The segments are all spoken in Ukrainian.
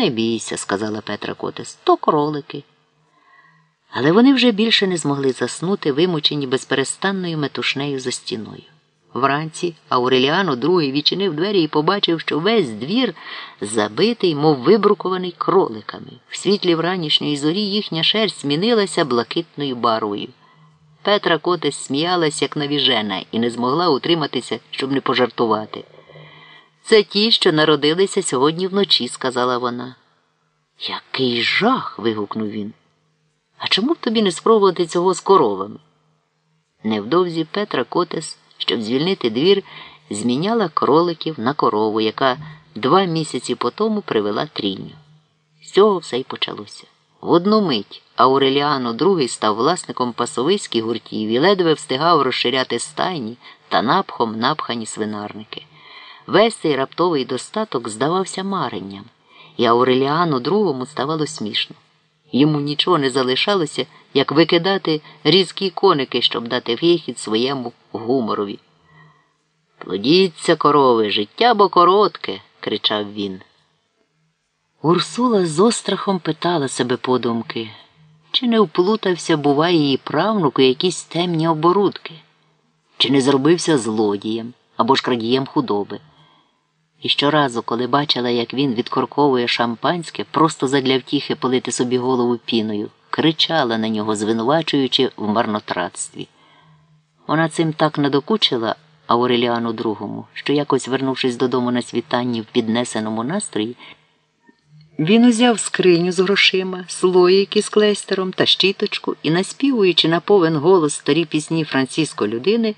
Не бійся, сказала Петра Котес, то кролики. Але вони вже більше не змогли заснути, вимучені безперестанною метушнею за стіною. Вранці Ауреліано другий відчинив двері і побачив, що весь двір забитий, мов вибрукований кроликами. В світлі вранішньої зорі їхня шерсть змінилася блакитною барвою. Петра Котес сміялась, як навіжена, і не змогла утриматися, щоб не пожартувати. Це ті, що народилися сьогодні вночі, сказала вона. Який жах. вигукнув він. А чому б тобі не спробувати цього з коровами? Невдовзі Петра Котес, щоб звільнити двір, зміняла кроликів на корову, яка два місяці по тому привела трінню. З цього все й почалося. В одну мить Ауреліано II став власником пасовиських гуртів і ледве встигав розширяти стайні та напхом напхані свинарники. Весь цей раптовий достаток здавався маренням, і Ауреліану II ставало смішно. Йому нічого не залишалося, як викидати різкі коники, щоб дати вихід своєму гуморові. Плодіться, корови, життя бо коротке, кричав він. Урсула з острахом питала себе подумки, чи не вплутався, буває, її правнук у якісь темні оборудки, чи не зробився злодієм або ж крадієм худоби. І щоразу, коли бачила, як він відкорковує шампанське, просто задля втіхи полити собі голову піною, кричала на нього, звинувачуючи в марнотратстві. Вона цим так надокучила Ауреліану другому, що, якось вернувшись додому на світанні в піднесеному настрої, він узяв скриню з грошима, слоїки з клейстером та щіточку і, наспівуючи на повен голос старі пісні Франциско людини,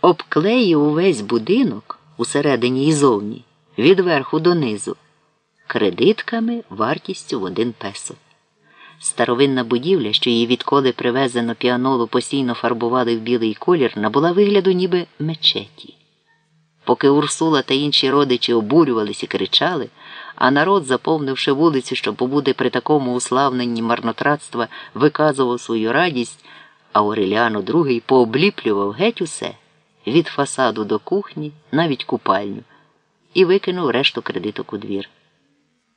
обклеїв увесь будинок усередині і зовні, від верху донизу, кредитками вартістю в один песо. Старовинна будівля, що її відколи привезено піанолу постійно фарбували в білий колір, набула вигляду ніби мечеті. Поки Урсула та інші родичі обурювались і кричали, а народ, заповнивши вулицю, щоб побуде при такому уславненні марнотратства, виказував свою радість, а Ореліано II пообліплював геть усе від фасаду до кухні, навіть купальню, і викинув решту кредиток у двір.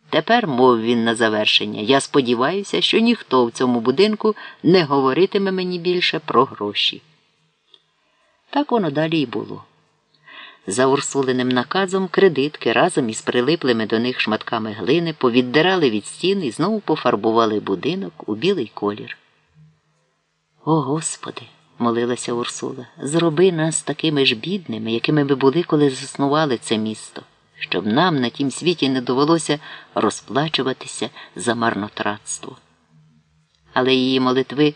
Тепер, мов він на завершення, я сподіваюся, що ніхто в цьому будинку не говоритиме мені більше про гроші. Так воно далі й було. За урсуленим наказом кредитки разом із прилиплими до них шматками глини повіддирали від стін і знову пофарбували будинок у білий колір. О Господи! Молилася Урсула, зроби нас такими ж бідними, якими ми були, коли заснували це місто, щоб нам на тім світі не довелося розплачуватися за марнотратство. Але її молитви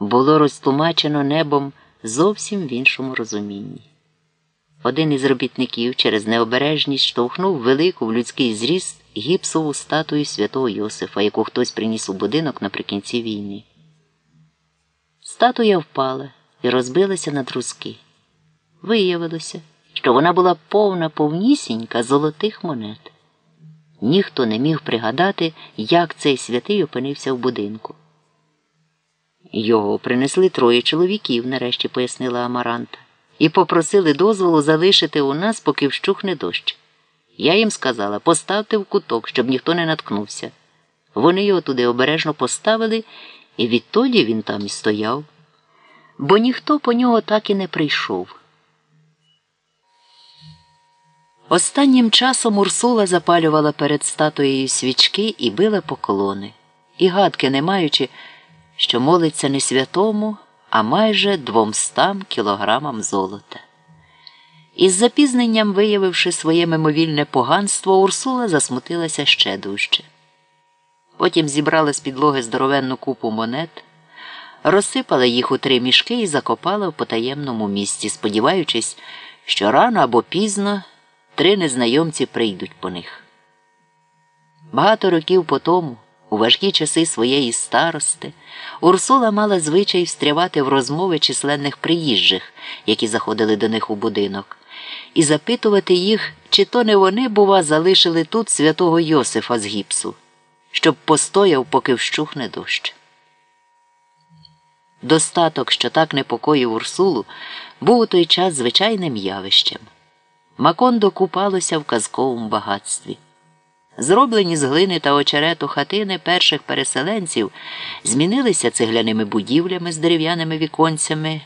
було розтлумачено небом зовсім в іншому розумінні. Один із робітників через необережність штовхнув велику в людський зріст гіпсову статую святого Йосифа, яку хтось приніс у будинок наприкінці війни. Статуя впала і розбилася на друзки. Виявилося, що вона була повна повнісінька золотих монет. Ніхто не міг пригадати, як цей святий опинився в будинку. Його принесли троє чоловіків, нарешті пояснила Амаранта, і попросили дозволу залишити у нас, поки вщухне дощ. Я їм сказала поставте в куток, щоб ніхто не наткнувся. Вони його туди обережно поставили. І відтоді він там і стояв, бо ніхто по нього так і не прийшов. Останнім часом Урсула запалювала перед статуєю свічки і била поклони, і гадки не маючи, що молиться не святому, а майже двомстам кілограмам золота. Із запізненням, виявивши своє мимовільне поганство, Урсула засмутилася ще дужче. Потім зібрала з підлоги здоровенну купу монет, розсипала їх у три мішки і закопала в потаємному місці, сподіваючись, що рано або пізно три незнайомці прийдуть по них. Багато років по тому, у важкі часи своєї старости, Урсула мала звичай встрявати в розмови численних приїжджих, які заходили до них у будинок, і запитувати їх, чи то не вони, бува, залишили тут святого Йосифа з гіпсу щоб постояв, поки вщухне дощ. Достаток, що так непокоїв Урсулу, був у той час звичайним явищем. Макондо купалося в казковому багатстві. Зроблені з глини та очерету хатини перших переселенців змінилися цегляними будівлями з дерев'яними віконцями.